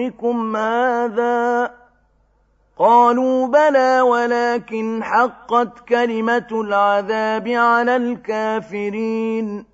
يومكم هذا قالوا بلى ولكن حقت كلمة العذاب على الكافرين